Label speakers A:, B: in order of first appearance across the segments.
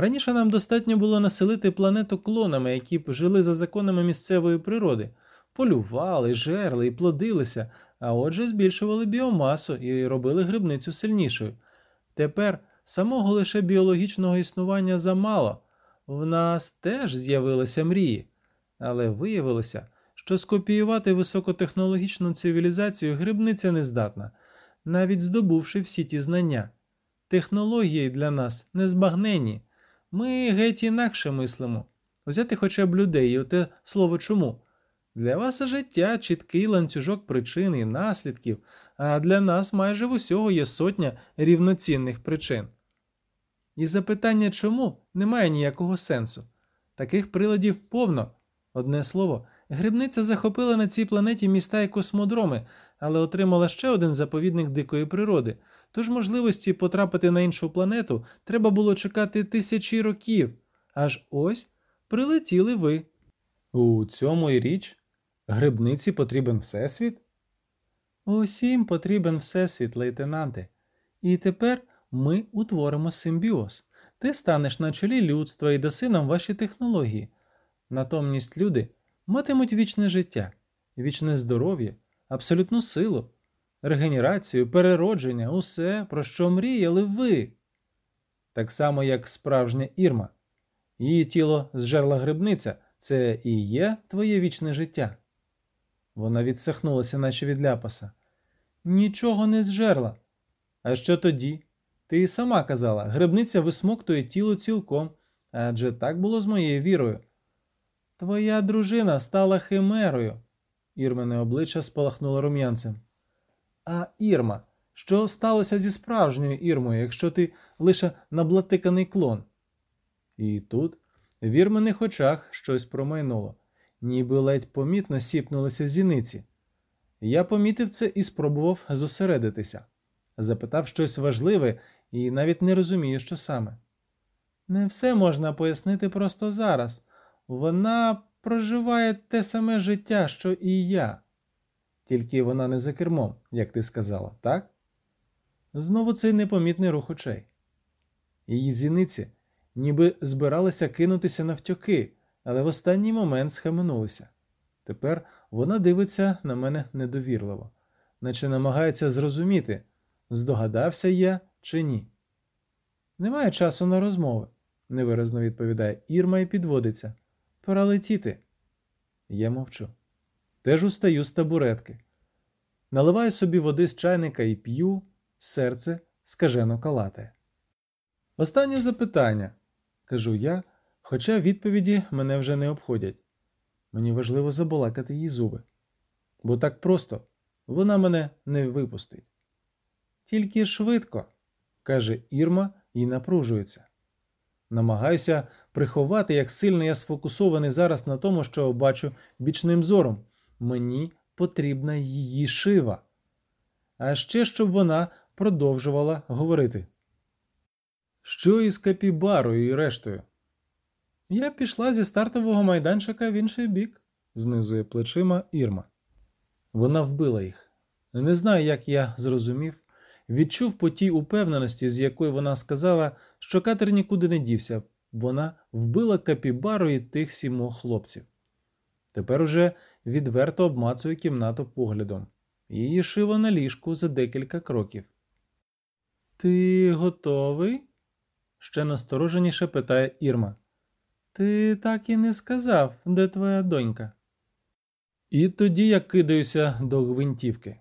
A: Раніше нам достатньо було населити планету клонами, які б жили за законами місцевої природи, полювали, жерли і плодилися, а отже, збільшували біомасу і робили грибницю сильнішою. Тепер самого лише біологічного існування замало. В нас теж з'явилися мрії, але виявилося, що скопіювати високотехнологічну цивілізацію грибниця не здатна, навіть здобувши всі ті знання. Технології для нас незбагненні. Ми геть інакше мислимо. Взяти хоча б людей, і оте слово чому. Для вас життя чіткий ланцюжок причин і наслідків, а для нас майже в усього є сотня рівноцінних причин. І запитання чому немає ніякого сенсу. Таких приладів повно. Одне слово, грибниця захопила на цій планеті міста і космодроми, але отримала ще один заповідник дикої природи. Тож можливості потрапити на іншу планету треба було чекати тисячі років. Аж ось прилетіли ви. У цьому і річ грибниці потрібен всесвіт? Усім потрібен всесвіт, лейтенанте. І тепер ми утворимо симбіоз. Ти станеш на чолі людства і даси нам ваші технології. Натомність люди матимуть вічне життя, вічне здоров'я, абсолютну силу, регенерацію, переродження, усе, про що мріяли ви. Так само, як справжня Ірма. Її тіло зжерла грибниця, це і є твоє вічне життя. Вона відсахнулася, наче від ляпаса. Нічого не зжерла. А що тоді? Ти сама казала, грибниця висмоктує тіло цілком, адже так було з моєю вірою. Твоя дружина стала химерою. Ірмене обличчя спалахнуло рум'янцем. А Ірма, що сталося зі справжньою Ірмою, якщо ти лише наблатиканий клон? І тут в Ірмених очах щось промайнуло, ніби ледь помітно сіпнулися зіниці. Я помітив це і спробував зосередитися, запитав щось важливе і навіть не розумію, що саме. Не все можна пояснити просто зараз. Вона проживає те саме життя, що і я. Тільки вона не за кермом, як ти сказала, так? Знову цей непомітний рух очей. Її зіниці ніби збиралися кинутися навтьоки, але в останній момент схаменулися. Тепер вона дивиться на мене недовірливо, наче намагається зрозуміти, здогадався я чи ні. Немає часу на розмови, невиразно відповідає Ірма і підводиться. Пора летіти. Я мовчу. Теж устаю з табуретки. Наливаю собі води з чайника і п'ю, серце скажено калате. Останнє запитання, кажу я, хоча відповіді мене вже не обходять. Мені важливо забалакати їй зуби, бо так просто вона мене не випустить. Тільки швидко, каже Ірма і напружується. Намагаюся приховати, як сильно я сфокусований зараз на тому, що бачу бічним зором. Мені потрібна її шива. А ще щоб вона продовжувала говорити. Що із капібарою і рештою? Я пішла зі стартового майданчика в інший бік, знизує плечима Ірма. Вона вбила їх. Не знаю, як я зрозумів, відчув по тій упевненості, з якою вона сказала, що катер нікуди не дівся, вона вбила капібару і тих сімох хлопців. Тепер уже відверто обмацує кімнату поглядом. Її шива на ліжку за декілька кроків. Ти готовий? ще настороженіше питає Ірма. Ти так і не сказав, де твоя донька. І тоді я кидаюся до гвинтівки.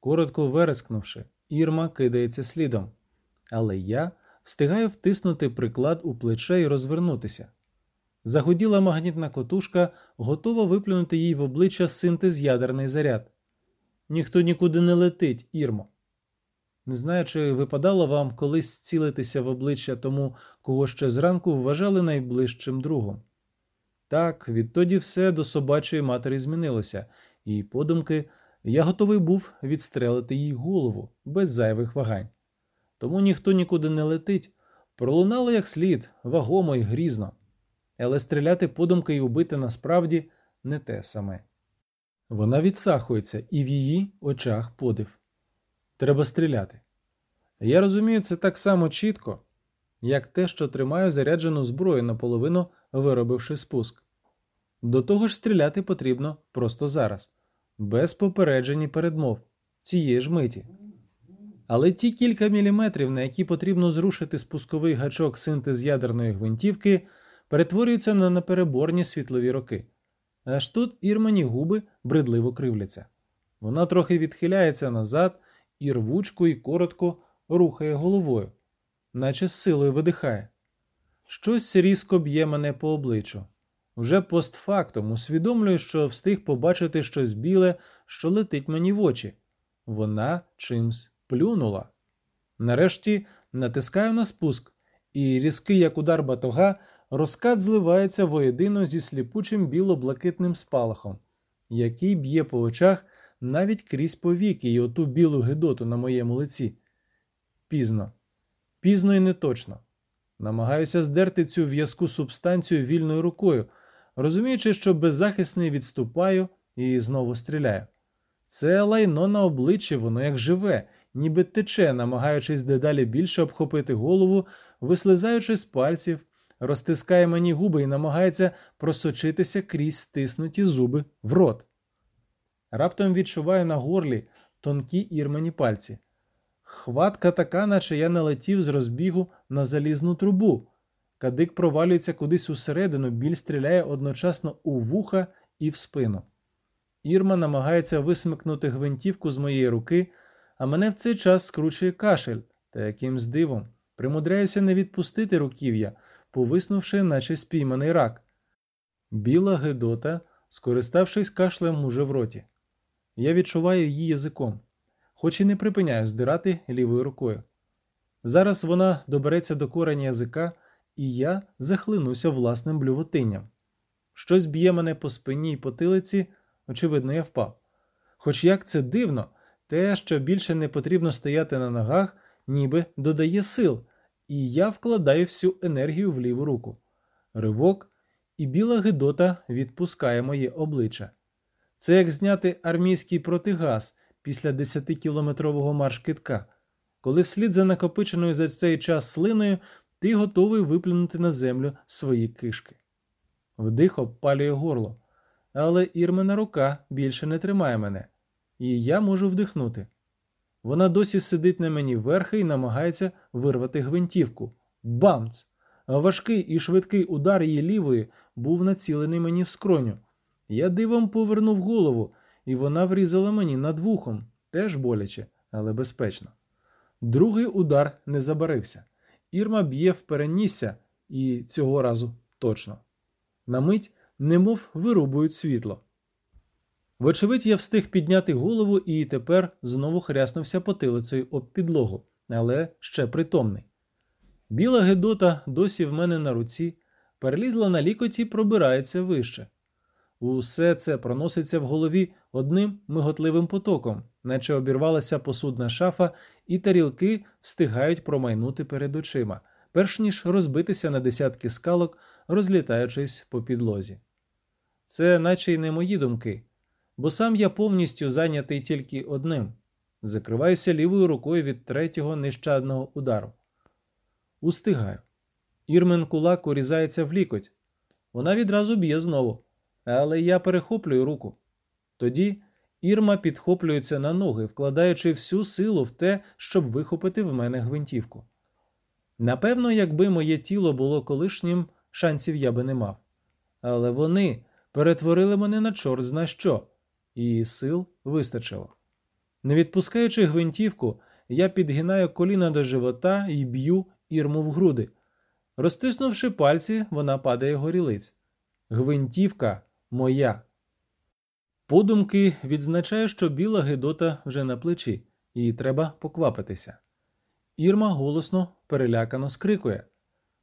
A: Коротко верескнувши, Ірма кидається слідом, але я встигаю втиснути приклад у плече і розвернутися. Загуділа магнітна котушка, готова виплюнути їй в обличчя синтез ядерний заряд. Ніхто нікуди не летить, Ірмо. Не знаю, чи випадало вам колись зцілитися в обличчя тому, кого ще зранку вважали найближчим другом. Так, відтоді все до собачої матері змінилося, і подумки я готовий був відстрелити їй голову без зайвих вагань. Тому ніхто нікуди не летить, пролунало як слід, вагомо і грізно, але стріляти подумки і убити насправді не те саме. Вона відсахується, і в її очах подив. Треба стріляти. Я розумію це так само чітко, як те, що тримаю заряджену зброю, наполовину виробивши спуск. До того ж стріляти потрібно просто зараз, без попереджень і передмов, цієї ж миті. Але ті кілька міліметрів, на які потрібно зрушити спусковий гачок синтез ядерної гвинтівки, перетворюються на непереборні світлові роки. Аж тут ірмані губи бредливо кривляться. Вона трохи відхиляється назад і рвучко і коротко рухає головою, наче з силою видихає. Щось різко б'є мене по обличчю. Уже постфактом усвідомлюю, що встиг побачити щось біле, що летить мені в очі. Вона чимсь плюнула. Нарешті натискаю на спуск, і різкий, як удар батога, розкат зливається воєдино зі сліпучим біло-блакитним спалахом, який б'є по очах навіть крізь повіки і оту білу гидоту на моєму лиці. Пізно, пізно і неточно. Намагаюся здерти цю в'язку субстанцію вільною рукою, розуміючи, що беззахисний відступаю і знову стріляю. Це лайно на обличчі, воно як живе, ніби тече, намагаючись дедалі більше обхопити голову, вислизаючи з пальців, розтискає мені губи і намагається просочитися крізь стиснуті зуби в рот. Раптом відчуваю на горлі тонкі ірмані пальці. Хватка така, наче я налетів з розбігу на залізну трубу. Кадик провалюється кудись усередину, біль стріляє одночасно у вуха і в спину. Ірма намагається висмикнути гвинтівку з моєї руки, а мене в цей час скручує кашель, та якимсь дивом примудряюся не відпустити руків'я, повиснувши, наче спійманий рак. Біла Гедота, скориставшись кашлем уже в роті. Я відчуваю її язиком, хоч і не припиняю здирати лівою рукою. Зараз вона добереться до кореня язика, і я захлинуся власним блювотинням. Щось б'є мене по спині й потилиці, очевидно, я впав. Хоч як це дивно, те, що більше не потрібно стояти на ногах, ніби додає сил, і я вкладаю всю енергію в ліву руку. Ривок, і біла гидота відпускає моє обличчя. Це як зняти армійський протигаз після 10-кілометрового марш китка, коли вслід за накопиченою за цей час слиною ти готовий виплюнути на землю свої кишки. Вдих обпалює горло, але ірмена рука більше не тримає мене, і я можу вдихнути. Вона досі сидить на мені верхи і намагається вирвати гвинтівку. Бамц! Важкий і швидкий удар її лівої був націлений мені в скроню. Я дивом повернув голову, і вона врізала мені над вухом, теж боляче, але безпечно. Другий удар не забарився. Ірма б'є в перенісся, і цього разу точно. На мить, немов вирубують світло. Вочевидь, я встиг підняти голову і тепер знову хряснувся потилицею об підлогу, але ще притомний. Біла Гедота досі в мене на руці, перелізла на лікоті пробирається вище. Усе це проноситься в голові одним миготливим потоком, наче обірвалася посудна шафа, і тарілки встигають промайнути перед очима, перш ніж розбитися на десятки скалок, розлітаючись по підлозі. Це наче й не мої думки, бо сам я повністю зайнятий тільки одним закриваюся лівою рукою від третього нещадного удару. Устигаю. Ірмен кулак урізається в лікоть. Вона відразу б'є знову але я перехоплюю руку. Тоді Ірма підхоплюється на ноги, вкладаючи всю силу в те, щоб вихопити в мене гвинтівку. Напевно, якби моє тіло було колишнім, шансів я би не мав. Але вони перетворили мене на чорт зна що, і сил вистачило. Не відпускаючи гвинтівку, я підгинаю коліна до живота і б'ю ірму в груди. Розтиснувши пальці, вона падає горілиць. Гвинтівка моя. Подумки відзначаю, що біла Гедота вже на плечі, і треба поквапитися. Ірма голосно перелякано скрикує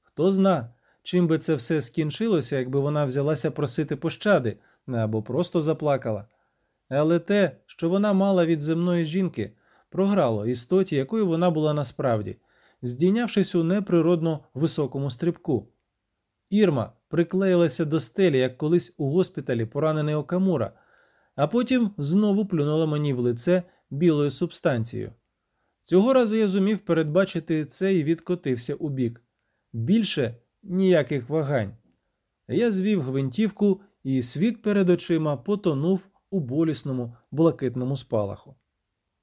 A: Хто зна, чим би це все скінчилося, якби вона взялася просити пощади або просто заплакала. Але те, що вона мала від земної жінки, програло істоті, якою вона була насправді, здійнявшись у неприродно високому стрибку. Ірма приклеїлася до стелі, як колись у госпіталі поранений Окамура, а потім знову плюнула мені в лице білою субстанцією. Цього разу я зумів передбачити це і відкотився у бік. Більше ніяких вагань. Я звів гвинтівку, і світ перед очима потонув у болісному блакитному спалаху.